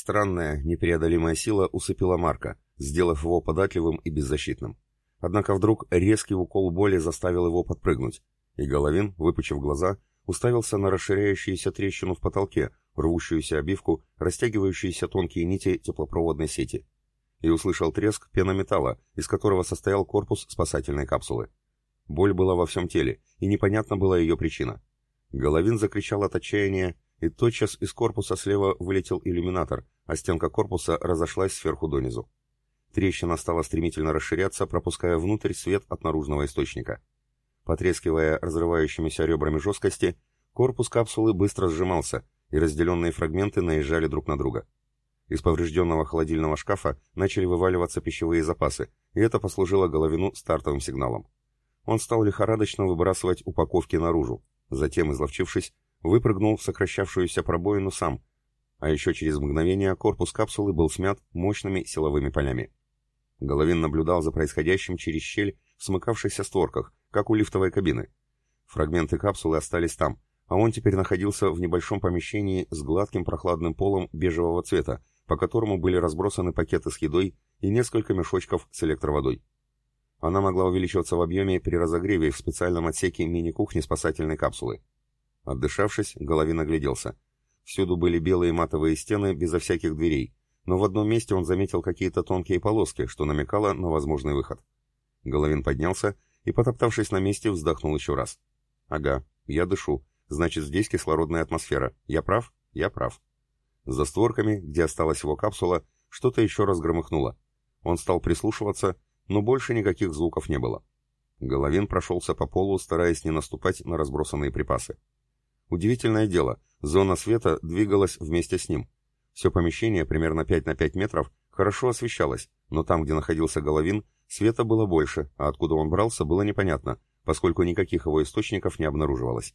Странная, непреодолимая сила усыпила Марка, сделав его податливым и беззащитным. Однако вдруг резкий укол боли заставил его подпрыгнуть, и Головин, выпучив глаза, уставился на расширяющуюся трещину в потолке, рвущуюся обивку, растягивающиеся тонкие нити теплопроводной сети. И услышал треск пенометалла, из которого состоял корпус спасательной капсулы. Боль была во всем теле, и непонятна была ее причина. Головин закричал от отчаяния, и тотчас из корпуса слева вылетел иллюминатор, а стенка корпуса разошлась сверху донизу. Трещина стала стремительно расширяться, пропуская внутрь свет от наружного источника. Потрескивая разрывающимися ребрами жесткости, корпус капсулы быстро сжимался, и разделенные фрагменты наезжали друг на друга. Из поврежденного холодильного шкафа начали вываливаться пищевые запасы, и это послужило Головину стартовым сигналом. Он стал лихорадочно выбрасывать упаковки наружу, затем, изловчившись, выпрыгнул в сокращавшуюся пробоину сам, а еще через мгновение корпус капсулы был смят мощными силовыми полями. Головин наблюдал за происходящим через щель в смыкавшихся створках, как у лифтовой кабины. Фрагменты капсулы остались там, а он теперь находился в небольшом помещении с гладким прохладным полом бежевого цвета, по которому были разбросаны пакеты с едой и несколько мешочков с электроводой. Она могла увеличиваться в объеме при разогреве в специальном отсеке мини-кухни спасательной капсулы. Отдышавшись, Головин огляделся. Всюду были белые матовые стены безо всяких дверей, но в одном месте он заметил какие-то тонкие полоски, что намекало на возможный выход. Головин поднялся и, потоптавшись на месте, вздохнул еще раз. «Ага, я дышу. Значит, здесь кислородная атмосфера. Я прав? Я прав». За створками, где осталась его капсула, что-то еще раз громыхнуло. Он стал прислушиваться, но больше никаких звуков не было. Головин прошелся по полу, стараясь не наступать на разбросанные припасы. Удивительное дело, зона света двигалась вместе с ним. Все помещение, примерно 5 на 5 метров, хорошо освещалось, но там, где находился Головин, света было больше, а откуда он брался, было непонятно, поскольку никаких его источников не обнаруживалось.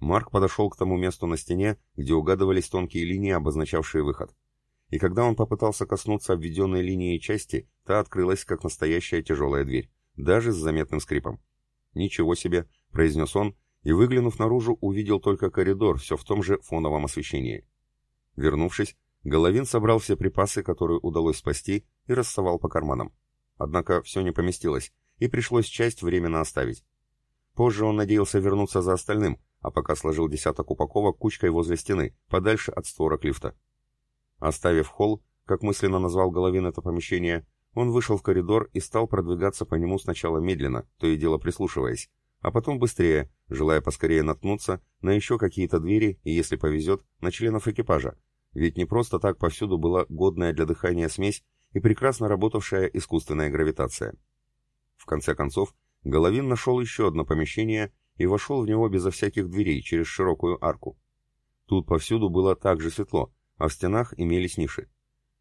Марк подошел к тому месту на стене, где угадывались тонкие линии, обозначавшие выход. И когда он попытался коснуться обведенной линией части, та открылась, как настоящая тяжелая дверь, даже с заметным скрипом. «Ничего себе!» — произнес он, и, выглянув наружу, увидел только коридор, все в том же фоновом освещении. Вернувшись, Головин собрал все припасы, которые удалось спасти, и рассовал по карманам. Однако все не поместилось, и пришлось часть временно оставить. Позже он надеялся вернуться за остальным, а пока сложил десяток упаковок кучкой возле стены, подальше от створок лифта. Оставив холл, как мысленно назвал Головин это помещение, он вышел в коридор и стал продвигаться по нему сначала медленно, то и дело прислушиваясь, а потом быстрее, желая поскорее наткнуться на еще какие-то двери и, если повезет, на членов экипажа, ведь не просто так повсюду была годная для дыхания смесь и прекрасно работавшая искусственная гравитация. В конце концов, Головин нашел еще одно помещение и вошел в него безо всяких дверей через широкую арку. Тут повсюду было так же светло, а в стенах имелись ниши.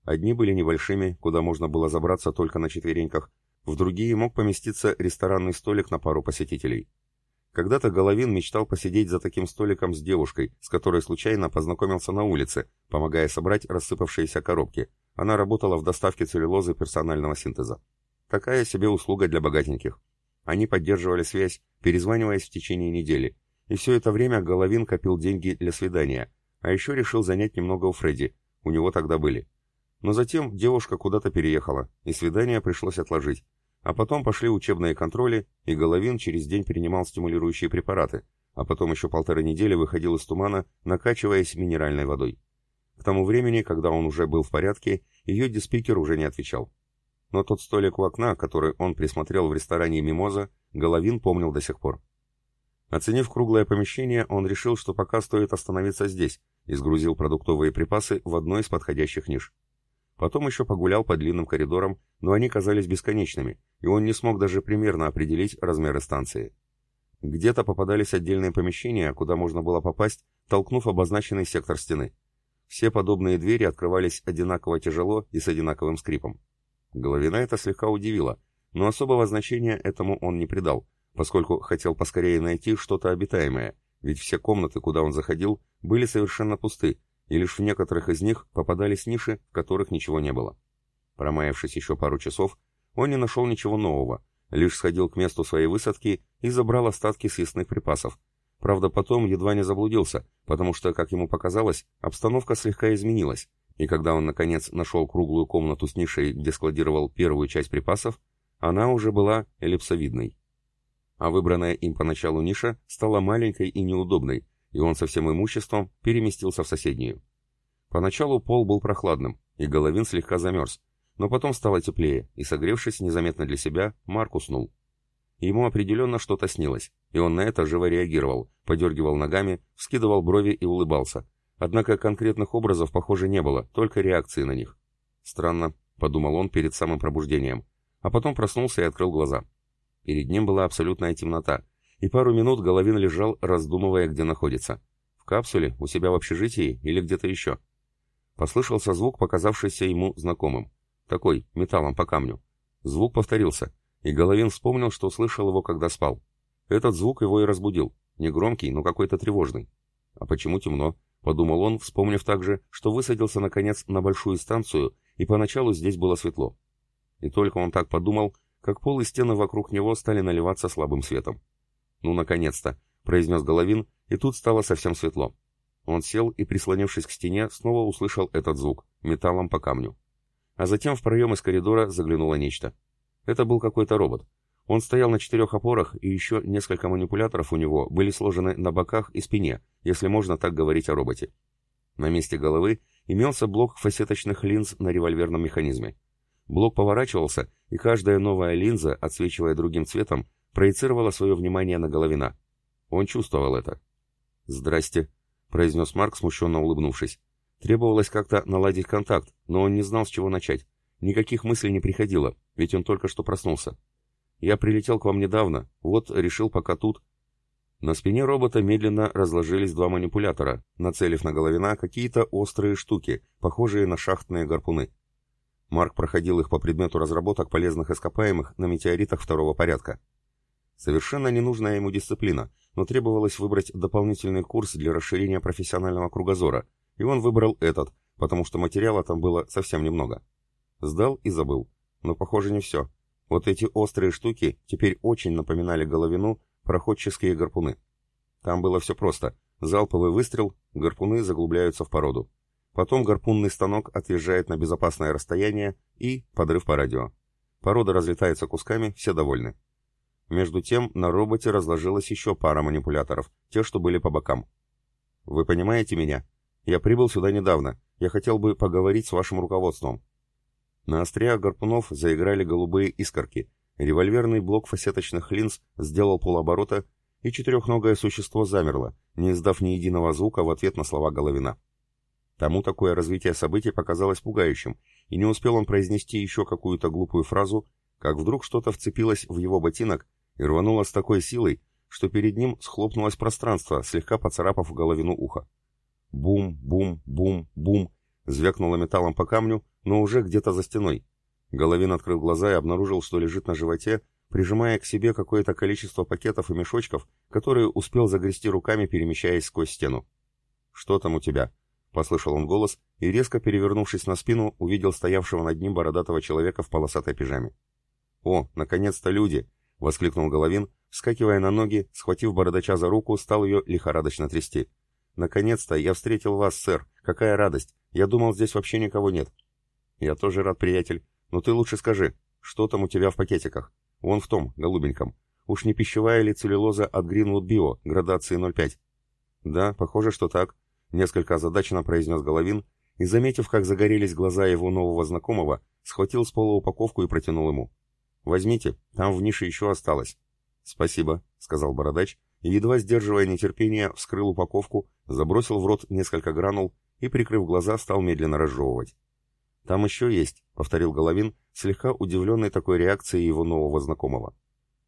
Одни были небольшими, куда можно было забраться только на четвереньках, в другие мог поместиться ресторанный столик на пару посетителей. Когда-то Головин мечтал посидеть за таким столиком с девушкой, с которой случайно познакомился на улице, помогая собрать рассыпавшиеся коробки. Она работала в доставке целлюлозы персонального синтеза. Такая себе услуга для богатеньких. Они поддерживали связь, перезваниваясь в течение недели. И все это время Головин копил деньги для свидания, а еще решил занять немного у Фредди, у него тогда были. Но затем девушка куда-то переехала, и свидание пришлось отложить. А потом пошли учебные контроли, и Головин через день принимал стимулирующие препараты, а потом еще полторы недели выходил из тумана, накачиваясь минеральной водой. К тому времени, когда он уже был в порядке, ее диспикер уже не отвечал. Но тот столик у окна, который он присмотрел в ресторане «Мимоза», Головин помнил до сих пор. Оценив круглое помещение, он решил, что пока стоит остановиться здесь, и сгрузил продуктовые припасы в одной из подходящих ниш. Потом еще погулял по длинным коридорам, но они казались бесконечными, и он не смог даже примерно определить размеры станции. Где-то попадались отдельные помещения, куда можно было попасть, толкнув обозначенный сектор стены. Все подобные двери открывались одинаково тяжело и с одинаковым скрипом. Головина это слегка удивило, но особого значения этому он не придал, поскольку хотел поскорее найти что-то обитаемое, ведь все комнаты, куда он заходил, были совершенно пусты, и лишь в некоторых из них попадались ниши, в которых ничего не было. Промаявшись еще пару часов, он не нашел ничего нового, лишь сходил к месту своей высадки и забрал остатки съестных припасов. Правда, потом едва не заблудился, потому что, как ему показалось, обстановка слегка изменилась, И когда он, наконец, нашел круглую комнату с нишей, где складировал первую часть припасов, она уже была эллипсовидной. А выбранная им поначалу ниша стала маленькой и неудобной, и он со всем имуществом переместился в соседнюю. Поначалу пол был прохладным, и Головин слегка замерз, но потом стало теплее, и, согревшись незаметно для себя, Марк уснул. Ему определенно что-то снилось, и он на это живо реагировал, подергивал ногами, вскидывал брови и улыбался. Однако конкретных образов, похоже, не было, только реакции на них. «Странно», — подумал он перед самым пробуждением, а потом проснулся и открыл глаза. Перед ним была абсолютная темнота, и пару минут Головин лежал, раздумывая, где находится. В капсуле, у себя в общежитии или где-то еще. Послышался звук, показавшийся ему знакомым. Такой, металлом по камню. Звук повторился, и Головин вспомнил, что слышал его, когда спал. Этот звук его и разбудил. Негромкий, но какой-то тревожный. А почему темно? Подумал он, вспомнив также, что высадился, наконец, на большую станцию, и поначалу здесь было светло. И только он так подумал, как пол и стены вокруг него стали наливаться слабым светом. «Ну, наконец-то!» — произнес Головин, и тут стало совсем светло. Он сел и, прислонившись к стене, снова услышал этот звук, металлом по камню. А затем в проем из коридора заглянуло нечто. Это был какой-то робот. Он стоял на четырех опорах, и еще несколько манипуляторов у него были сложены на боках и спине, если можно так говорить о роботе. На месте головы имелся блок фасеточных линз на револьверном механизме. Блок поворачивался, и каждая новая линза, отсвечивая другим цветом, проецировала свое внимание на Головина. Он чувствовал это. «Здрасте», — произнес Марк, смущенно улыбнувшись. Требовалось как-то наладить контакт, но он не знал, с чего начать. Никаких мыслей не приходило, ведь он только что проснулся. «Я прилетел к вам недавно, вот решил пока тут». На спине робота медленно разложились два манипулятора, нацелив на Головина какие-то острые штуки, похожие на шахтные гарпуны. Марк проходил их по предмету разработок полезных ископаемых на метеоритах второго порядка. Совершенно ненужная ему дисциплина, но требовалось выбрать дополнительный курс для расширения профессионального кругозора, и он выбрал этот, потому что материала там было совсем немного. Сдал и забыл. Но, похоже, не все. Вот эти острые штуки теперь очень напоминали головину проходческие гарпуны. Там было все просто. Залповый выстрел, гарпуны заглубляются в породу. Потом гарпунный станок отъезжает на безопасное расстояние и подрыв по радио. Порода разлетается кусками, все довольны. Между тем на роботе разложилась еще пара манипуляторов, те, что были по бокам. «Вы понимаете меня? Я прибыл сюда недавно. Я хотел бы поговорить с вашим руководством». На остриях гарпунов заиграли голубые искорки. Револьверный блок фасеточных линз сделал полоборота, и четырехногое существо замерло, не издав ни единого звука в ответ на слова Головина. Тому такое развитие событий показалось пугающим, и не успел он произнести еще какую-то глупую фразу, как вдруг что-то вцепилось в его ботинок и рвануло с такой силой, что перед ним схлопнулось пространство, слегка поцарапав головину уха. Бум, бум, бум, бум, звякнуло металлом по камню, но уже где-то за стеной. Головин открыл глаза и обнаружил, что лежит на животе, прижимая к себе какое-то количество пакетов и мешочков, которые успел загрести руками, перемещаясь сквозь стену. «Что там у тебя?» Послышал он голос и, резко перевернувшись на спину, увидел стоявшего над ним бородатого человека в полосатой пижаме. «О, наконец-то люди!» — воскликнул Головин, вскакивая на ноги, схватив бородача за руку, стал ее лихорадочно трясти. «Наконец-то я встретил вас, сэр! Какая радость! Я думал, здесь вообще никого нет!» «Я тоже рад, приятель. Но ты лучше скажи, что там у тебя в пакетиках? Вон в том, голубеньком. Уж не пищевая ли целлюлоза от Greenwood Bio, градации 0,5?» «Да, похоже, что так», Несколько озадаченно произнес Головин и, заметив, как загорелись глаза его нового знакомого, схватил с пола упаковку и протянул ему. «Возьмите, там в нише еще осталось». «Спасибо», — сказал бородач, и, едва сдерживая нетерпение, вскрыл упаковку, забросил в рот несколько гранул и, прикрыв глаза, стал медленно разжевывать. «Там еще есть», — повторил Головин, слегка удивленный такой реакцией его нового знакомого.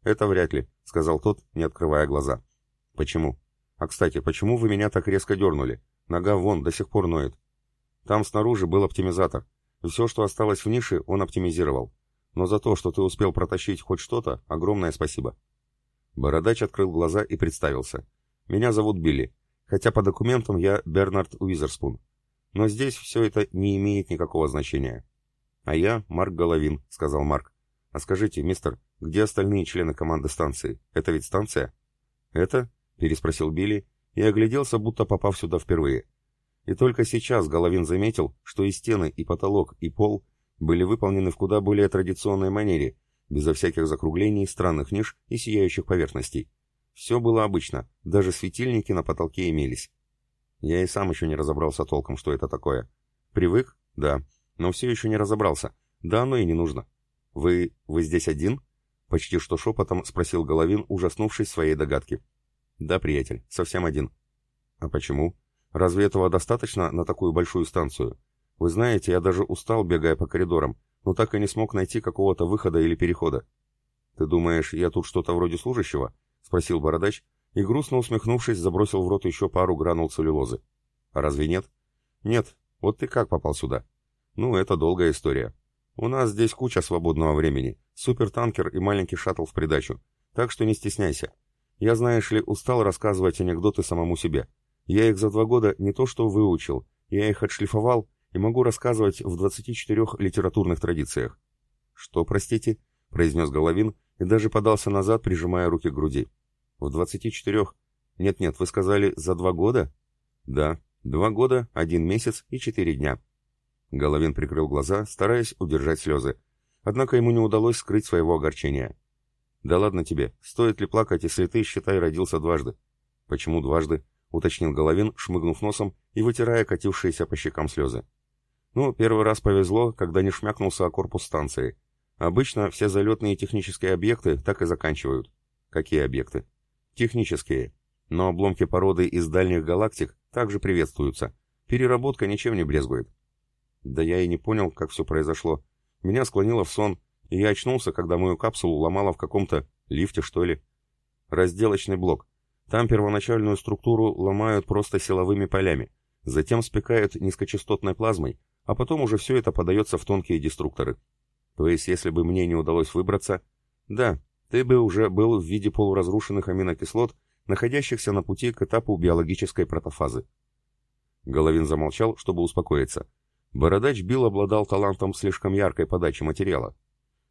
«Это вряд ли», — сказал тот, не открывая глаза. «Почему?» «А, кстати, почему вы меня так резко дернули? Нога вон, до сих пор ноет. Там снаружи был оптимизатор. Все, что осталось в нише, он оптимизировал. Но за то, что ты успел протащить хоть что-то, огромное спасибо. Бородач открыл глаза и представился. Меня зовут Билли, хотя по документам я Бернард Уизерспун. Но здесь все это не имеет никакого значения. А я Марк Головин, сказал Марк. А скажите, мистер, где остальные члены команды станции? Это ведь станция? Это? Переспросил Билли и огляделся, будто попав сюда впервые. И только сейчас Головин заметил, что и стены, и потолок, и пол были выполнены в куда более традиционной манере, безо всяких закруглений, странных ниш и сияющих поверхностей. Все было обычно, даже светильники на потолке имелись. Я и сам еще не разобрался толком, что это такое. Привык? Да. Но все еще не разобрался. Да оно и не нужно. Вы... вы здесь один? Почти что шепотом спросил Головин, ужаснувшись своей догадки. Да, приятель, совсем один. А почему? Разве этого достаточно на такую большую станцию? Вы знаете, я даже устал, бегая по коридорам, но так и не смог найти какого-то выхода или перехода. Ты думаешь, я тут что-то вроде служащего? Спросил бородач и, грустно усмехнувшись, забросил в рот еще пару гранул целлюлозы. А разве нет? Нет. Вот ты как попал сюда? Ну, это долгая история. У нас здесь куча свободного времени, супертанкер и маленький шаттл в придачу, так что не стесняйся. Я, знаешь ли, устал рассказывать анекдоты самому себе. Я их за два года не то что выучил, я их отшлифовал и могу рассказывать в 24 литературных традициях. «Что, простите?» — произнес Головин и даже подался назад, прижимая руки к груди. «В 24? Нет-нет, вы сказали, за два года?» «Да, два года, один месяц и четыре дня». Головин прикрыл глаза, стараясь удержать слезы. Однако ему не удалось скрыть своего огорчения. «Да ладно тебе, стоит ли плакать, если ты, считай, родился дважды?» «Почему дважды?» — уточнил Головин, шмыгнув носом и вытирая катившиеся по щекам слезы. «Ну, первый раз повезло, когда не шмякнулся о корпус станции. Обычно все залетные технические объекты так и заканчивают». «Какие объекты?» «Технические. Но обломки породы из дальних галактик также приветствуются. Переработка ничем не брезгует». «Да я и не понял, как все произошло. Меня склонило в сон, и я очнулся, когда мою капсулу ломало в каком-то лифте, что ли. Разделочный блок. Там первоначальную структуру ломают просто силовыми полями, затем спекают низкочастотной плазмой, а потом уже все это подается в тонкие деструкторы. То есть, если бы мне не удалось выбраться, да, ты бы уже был в виде полуразрушенных аминокислот, находящихся на пути к этапу биологической протофазы. Головин замолчал, чтобы успокоиться. Бородач Билл обладал талантом слишком яркой подачи материала.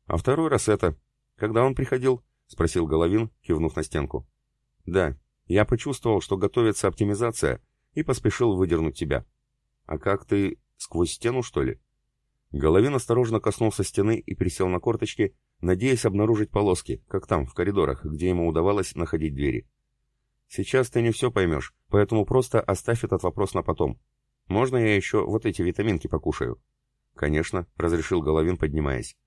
А второй раз это... Когда он приходил? Спросил Головин, кивнув на стенку. Да, я почувствовал, что готовится оптимизация, и поспешил выдернуть тебя. А как ты... сквозь стену, что ли? Головин осторожно коснулся стены и присел на корточки, надеясь обнаружить полоски, как там, в коридорах, где ему удавалось находить двери. Сейчас ты не все поймешь, поэтому просто оставь этот вопрос на потом. Можно я еще вот эти витаминки покушаю? Конечно, разрешил Головин, поднимаясь.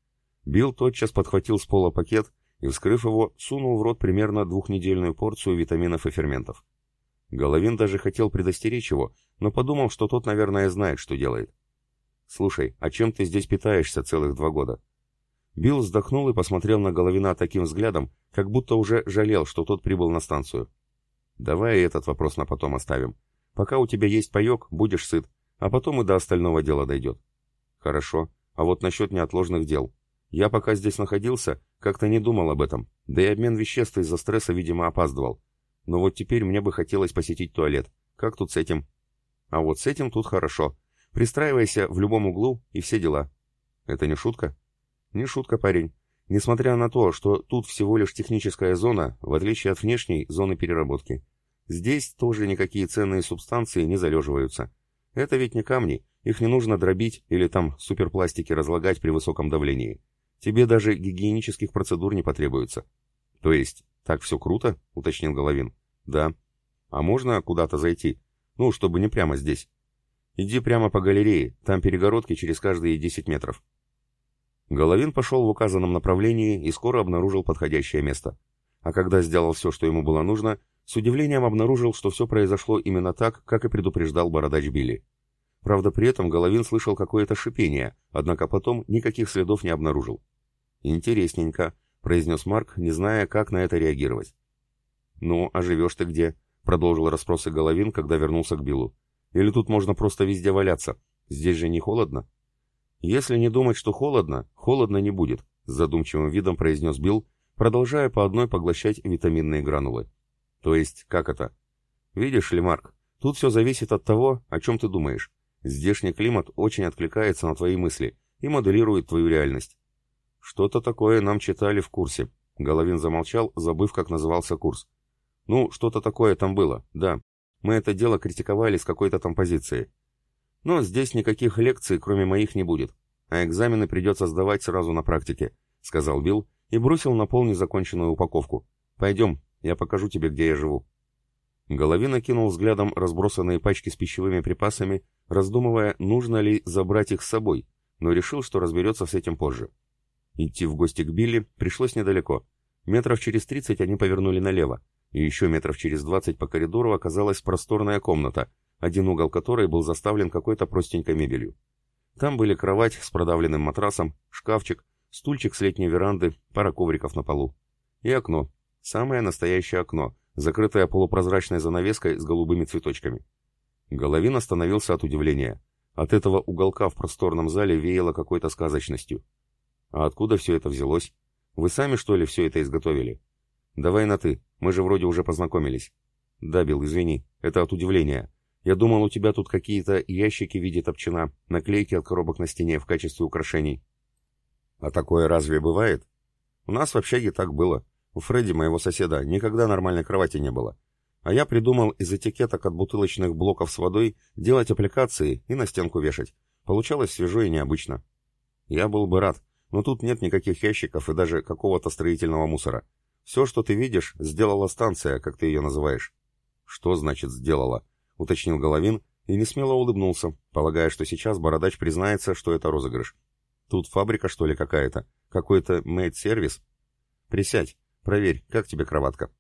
Билл тотчас подхватил с пола пакет и, вскрыв его, сунул в рот примерно двухнедельную порцию витаминов и ферментов. Головин даже хотел предостеречь его, но подумал, что тот, наверное, знает, что делает. «Слушай, а чем ты здесь питаешься целых два года?» Билл вздохнул и посмотрел на Головина таким взглядом, как будто уже жалел, что тот прибыл на станцию. «Давай этот вопрос на потом оставим. Пока у тебя есть паек, будешь сыт, а потом и до остального дела дойдет». «Хорошо. А вот насчет неотложных дел. Я пока здесь находился, как-то не думал об этом, да и обмен веществ из-за стресса, видимо, опаздывал. Но вот теперь мне бы хотелось посетить туалет. Как тут с этим? А вот с этим тут хорошо. Пристраивайся в любом углу и все дела. Это не шутка? Не шутка, парень. Несмотря на то, что тут всего лишь техническая зона, в отличие от внешней зоны переработки. Здесь тоже никакие ценные субстанции не залеживаются. Это ведь не камни, их не нужно дробить или там суперпластики разлагать при высоком давлении. Тебе даже гигиенических процедур не потребуется. То есть, так все круто? Уточнил Головин. Да. А можно куда-то зайти? Ну, чтобы не прямо здесь. Иди прямо по галерее, там перегородки через каждые 10 метров. Головин пошел в указанном направлении и скоро обнаружил подходящее место. А когда сделал все, что ему было нужно, с удивлением обнаружил, что все произошло именно так, как и предупреждал бородач Билли. Правда, при этом Головин слышал какое-то шипение, однако потом никаких следов не обнаружил. «Интересненько», — произнес Марк, не зная, как на это реагировать. «Ну, а живешь ты где?» — продолжил расспросы Головин, когда вернулся к Биллу. «Или тут можно просто везде валяться? Здесь же не холодно?» «Если не думать, что холодно, холодно не будет», — с задумчивым видом произнес Билл, продолжая по одной поглощать витаминные гранулы. «То есть, как это?» «Видишь ли, Марк, тут все зависит от того, о чем ты думаешь. Здешний климат очень откликается на твои мысли и моделирует твою реальность. Что-то такое нам читали в курсе. Головин замолчал, забыв, как назывался курс. Ну, что-то такое там было, да. Мы это дело критиковали с какой-то там позиции. Но здесь никаких лекций, кроме моих, не будет, а экзамены придется сдавать сразу на практике», — сказал Билл и бросил на пол незаконченную упаковку. «Пойдем, я покажу тебе, где я живу». Головин окинул взглядом разбросанные пачки с пищевыми припасами, раздумывая, нужно ли забрать их с собой, но решил, что разберется с этим позже. Идти в гости к Билли пришлось недалеко. Метров через тридцать они повернули налево, и еще метров через двадцать по коридору оказалась просторная комната, один угол которой был заставлен какой-то простенькой мебелью. Там были кровать с продавленным матрасом, шкафчик, стульчик с летней веранды, пара ковриков на полу. И окно. Самое настоящее окно, закрытое полупрозрачной занавеской с голубыми цветочками. Головин остановился от удивления. От этого уголка в просторном зале веяло какой-то сказочностью. А откуда все это взялось? Вы сами, что ли, все это изготовили? Давай на «ты», мы же вроде уже познакомились. Да, Билл, извини, это от удивления. Я думал, у тебя тут какие-то ящики в виде топчина, наклейки от коробок на стене в качестве украшений. А такое разве бывает? У нас в общаге так было. У Фредди, моего соседа, никогда нормальной кровати не было. А я придумал из этикеток от бутылочных блоков с водой делать аппликации и на стенку вешать. Получалось свежо и необычно. Я был бы рад, но тут нет никаких ящиков и даже какого-то строительного мусора. Все, что ты видишь, сделала станция, как ты ее называешь. Что значит «сделала»? Уточнил Головин и несмело улыбнулся, полагая, что сейчас Бородач признается, что это розыгрыш. Тут фабрика, что ли, какая-то? Какой-то мейд-сервис? Присядь, проверь, как тебе кроватка.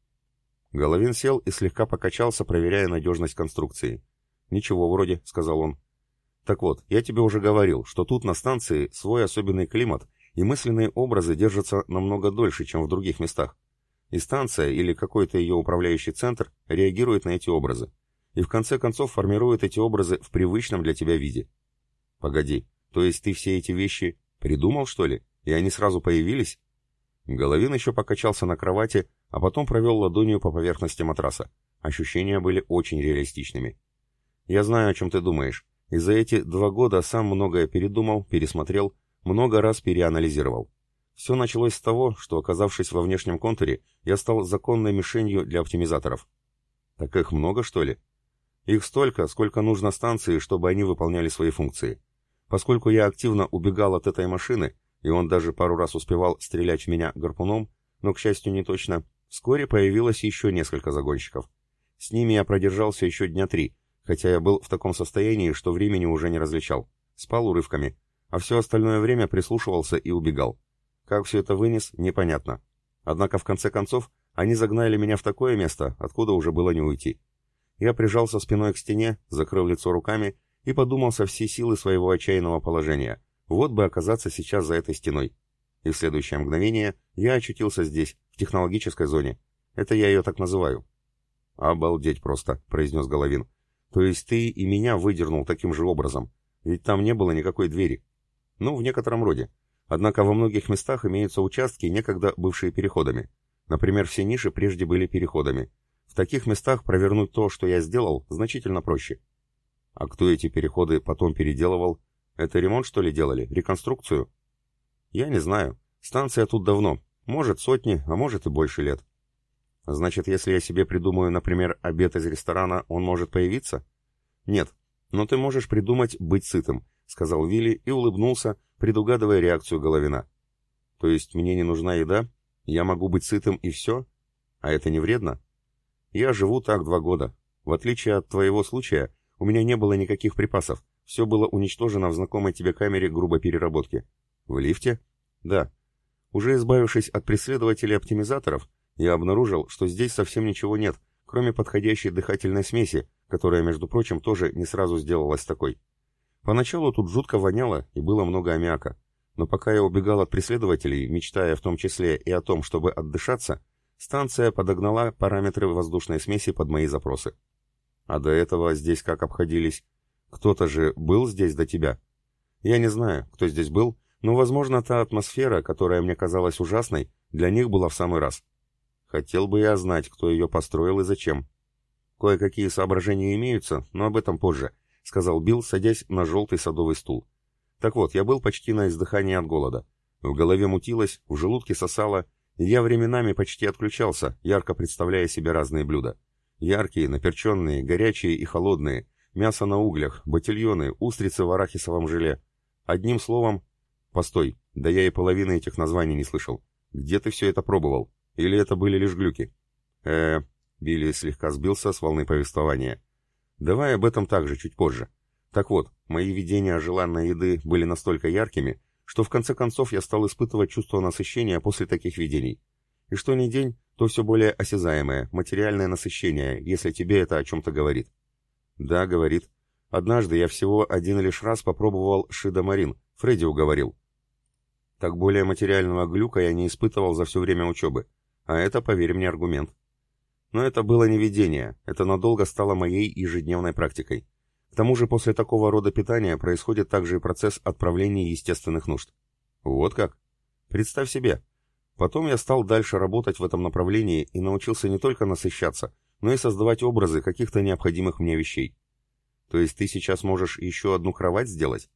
Головин сел и слегка покачался, проверяя надежность конструкции. «Ничего вроде», — сказал он. «Так вот, я тебе уже говорил, что тут на станции свой особенный климат, и мысленные образы держатся намного дольше, чем в других местах. И станция или какой-то ее управляющий центр реагирует на эти образы. И в конце концов формирует эти образы в привычном для тебя виде. Погоди, то есть ты все эти вещи придумал, что ли? И они сразу появились? Головин еще покачался на кровати, а потом провел ладонью по поверхности матраса. Ощущения были очень реалистичными. Я знаю, о чем ты думаешь. И за эти два года сам многое передумал, пересмотрел, много раз переанализировал. Все началось с того, что, оказавшись во внешнем контуре, я стал законной мишенью для оптимизаторов. Так их много, что ли? Их столько, сколько нужно станции, чтобы они выполняли свои функции. Поскольку я активно убегал от этой машины, и он даже пару раз успевал стрелять в меня гарпуном, но, к счастью, не точно, вскоре появилось еще несколько загонщиков. С ними я продержался еще дня три, хотя я был в таком состоянии, что времени уже не различал. Спал урывками, а все остальное время прислушивался и убегал. Как все это вынес, непонятно. Однако, в конце концов, они загнали меня в такое место, откуда уже было не уйти. Я прижался спиной к стене, закрыл лицо руками и подумал со всей силы своего отчаянного положения. Вот бы оказаться сейчас за этой стеной. И в следующее мгновение я очутился здесь, в технологической зоне. Это я ее так называю. «Обалдеть просто», — произнес Головин. «То есть ты и меня выдернул таким же образом? Ведь там не было никакой двери». «Ну, в некотором роде. Однако во многих местах имеются участки, некогда бывшие переходами. Например, все ниши прежде были переходами. В таких местах провернуть то, что я сделал, значительно проще. А кто эти переходы потом переделывал? Это ремонт, что ли, делали? Реконструкцию? Я не знаю. Станция тут давно. Может, сотни, а может и больше лет. Значит, если я себе придумаю, например, обед из ресторана, он может появиться? Нет. Но ты можешь придумать быть сытым, сказал Вилли и улыбнулся, предугадывая реакцию Головина. То есть мне не нужна еда? Я могу быть сытым и все? А это не вредно? Я живу так два года. В отличие от твоего случая, у меня не было никаких припасов. Все было уничтожено в знакомой тебе камере грубой переработки. В лифте? Да. Уже избавившись от преследователей-оптимизаторов, я обнаружил, что здесь совсем ничего нет, кроме подходящей дыхательной смеси, которая, между прочим, тоже не сразу сделалась такой. Поначалу тут жутко воняло и было много аммиака. Но пока я убегал от преследователей, мечтая в том числе и о том, чтобы отдышаться, станция подогнала параметры воздушной смеси под мои запросы. А до этого здесь как обходились? Кто-то же был здесь до тебя? Я не знаю, кто здесь был, но, возможно, та атмосфера, которая мне казалась ужасной, для них была в самый раз. Хотел бы я знать, кто ее построил и зачем. Кое-какие соображения имеются, но об этом позже, сказал Билл, садясь на желтый садовый стул. Так вот, я был почти на издыхании от голода. В голове мутилось, в желудке сосало, и я временами почти отключался, ярко представляя себе разные блюда. Яркие, наперченные, горячие и холодные, мясо на углях, ботильоны, устрицы в арахисовом желе. Одним словом... Постой, да я и половины этих названий не слышал. Где ты все это пробовал? Или это были лишь глюки? э Билли слегка сбился с волны повествования. Давай об этом также чуть позже. Так вот, мои видения желанной еды были настолько яркими, что в конце концов я стал испытывать чувство насыщения после таких видений. И что ни день, то все более осязаемое, материальное насыщение, если тебе это о чем-то говорит. Да, говорит. Однажды я всего один лишь раз попробовал шидомарин, Фредди уговорил. Так более материального глюка я не испытывал за все время учебы. А это, поверь мне, аргумент. Но это было не видение, это надолго стало моей ежедневной практикой. К тому же после такого рода питания происходит также и процесс отправления естественных нужд. Вот как? Представь себе. Потом я стал дальше работать в этом направлении и научился не только насыщаться, но и создавать образы каких-то необходимых мне вещей. То есть ты сейчас можешь еще одну кровать сделать?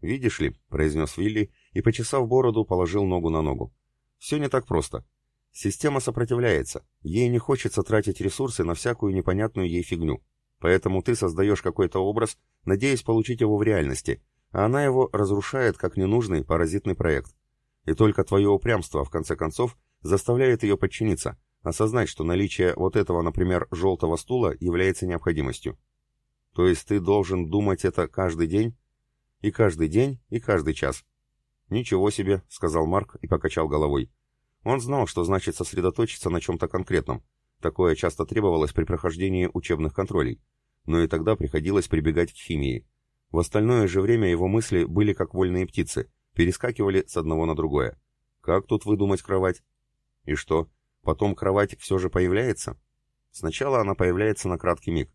Видишь ли, произнес Вилли и, почесав бороду, положил ногу на ногу. Все не так просто. Система сопротивляется, ей не хочется тратить ресурсы на всякую непонятную ей фигню. Поэтому ты создаешь какой-то образ, надеясь получить его в реальности, а она его разрушает как ненужный паразитный проект. И только твое упрямство, в конце концов, заставляет ее подчиниться, осознать, что наличие вот этого, например, желтого стула является необходимостью. То есть ты должен думать это каждый день? И каждый день, и каждый час. «Ничего себе», — сказал Марк и покачал головой. Он знал, что значит сосредоточиться на чем-то конкретном. Такое часто требовалось при прохождении учебных контролей но и тогда приходилось прибегать к химии. В остальное же время его мысли были как вольные птицы, перескакивали с одного на другое. Как тут выдумать кровать? И что, потом кровать все же появляется? Сначала она появляется на краткий миг.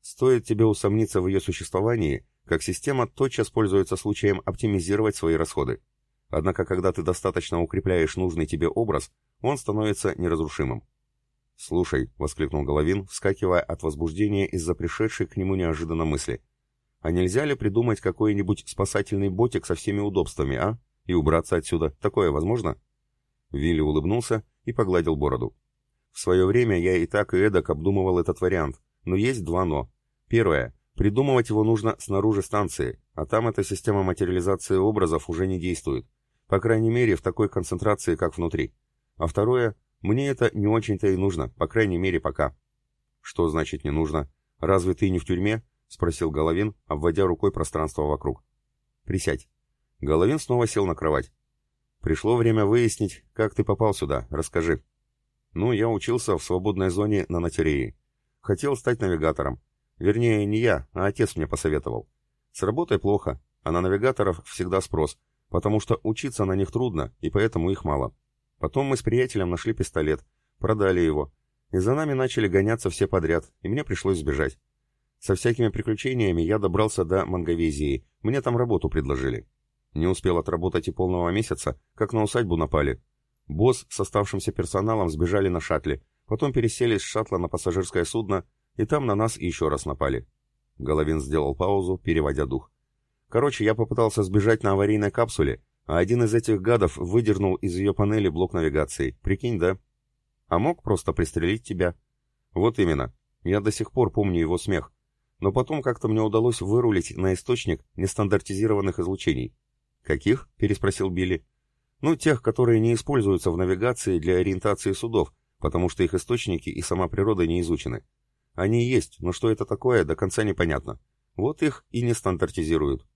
Стоит тебе усомниться в ее существовании, как система тотчас пользуется случаем оптимизировать свои расходы. Однако, когда ты достаточно укрепляешь нужный тебе образ, он становится неразрушимым. «Слушай», — воскликнул Головин, вскакивая от возбуждения из-за пришедшей к нему неожиданно мысли. «А нельзя ли придумать какой-нибудь спасательный ботик со всеми удобствами, а? И убраться отсюда? Такое возможно?» Вилли улыбнулся и погладил бороду. «В свое время я и так и эдак обдумывал этот вариант, но есть два «но». Первое. Придумывать его нужно снаружи станции, а там эта система материализации образов уже не действует. По крайней мере, в такой концентрации, как внутри. А второе мне это не очень-то и нужно, по крайней мере, пока. Что значит не нужно? Разве ты не в тюрьме? Спросил Головин, обводя рукой пространство вокруг. Присядь. Головин снова сел на кровать. Пришло время выяснить, как ты попал сюда. Расскажи. Ну, я учился в свободной зоне на Натереи. Хотел стать навигатором. Вернее, не я, а отец мне посоветовал. С работой плохо, а на навигаторов всегда спрос, потому что учиться на них трудно, и поэтому их мало. Потом мы с приятелем нашли пистолет, продали его, и за нами начали гоняться все подряд, и мне пришлось сбежать. Со всякими приключениями я добрался до Манговезии, мне там работу предложили. Не успел отработать и полного месяца, как на усадьбу напали. Босс с оставшимся персоналом сбежали на шаттле, потом пересели с шаттла на пассажирское судно, и там на нас еще раз напали. Головин сделал паузу, переводя дух. Короче, я попытался сбежать на аварийной капсуле, а один из этих гадов выдернул из ее панели блок навигации. Прикинь, да? А мог просто пристрелить тебя. Вот именно. Я до сих пор помню его смех. Но потом как-то мне удалось вырулить на источник нестандартизированных излучений. «Каких?» — переспросил Билли. «Ну, тех, которые не используются в навигации для ориентации судов, потому что их источники и сама природа не изучены. Они есть, но что это такое, до конца непонятно. Вот их и не стандартизируют».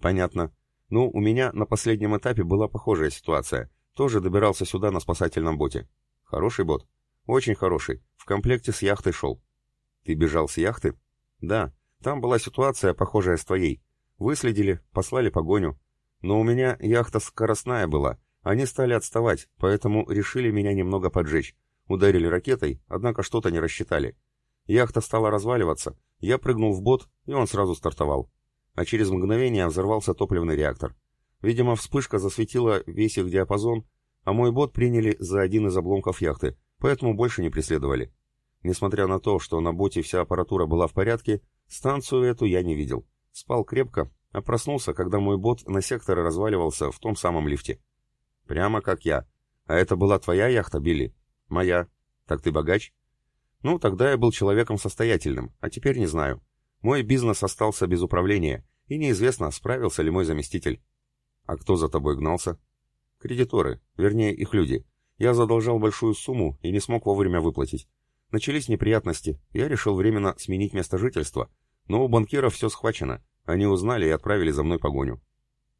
«Понятно. Ну, у меня на последнем этапе была похожая ситуация. Тоже добирался сюда на спасательном боте. Хороший бот? Очень хороший. В комплекте с яхтой шел. Ты бежал с яхты? Да. Там была ситуация, похожая с твоей. Выследили, послали погоню. Но у меня яхта скоростная была. Они стали отставать, поэтому решили меня немного поджечь. Ударили ракетой, однако что-то не рассчитали. Яхта стала разваливаться. Я прыгнул в бот, и он сразу стартовал а через мгновение взорвался топливный реактор. Видимо, вспышка засветила весь их диапазон, а мой бот приняли за один из обломков яхты, поэтому больше не преследовали. Несмотря на то, что на боте вся аппаратура была в порядке, станцию эту я не видел. Спал крепко, а проснулся, когда мой бот на секторе разваливался в том самом лифте. Прямо как я. А это была твоя яхта, Билли? Моя. Так ты богач? Ну, тогда я был человеком состоятельным, а теперь не знаю. Мой бизнес остался без управления, и неизвестно, справился ли мой заместитель. А кто за тобой гнался? Кредиторы, вернее, их люди. Я задолжал большую сумму и не смог вовремя выплатить. Начались неприятности, я решил временно сменить место жительства, но у банкиров все схвачено. Они узнали и отправили за мной погоню.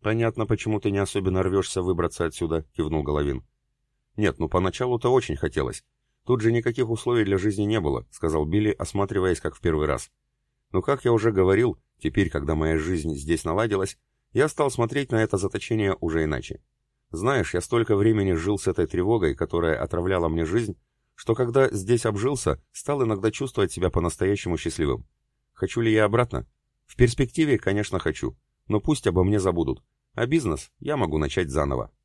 «Понятно, почему ты не особенно рвешься выбраться отсюда», — кивнул Головин. «Нет, ну поначалу-то очень хотелось. Тут же никаких условий для жизни не было», — сказал Билли, осматриваясь как в первый раз. «Но как я уже говорил, теперь, когда моя жизнь здесь наладилась, я стал смотреть на это заточение уже иначе. Знаешь, я столько времени жил с этой тревогой, которая отравляла мне жизнь, что когда здесь обжился, стал иногда чувствовать себя по-настоящему счастливым. Хочу ли я обратно? В перспективе, конечно, хочу, но пусть обо мне забудут. А бизнес я могу начать заново.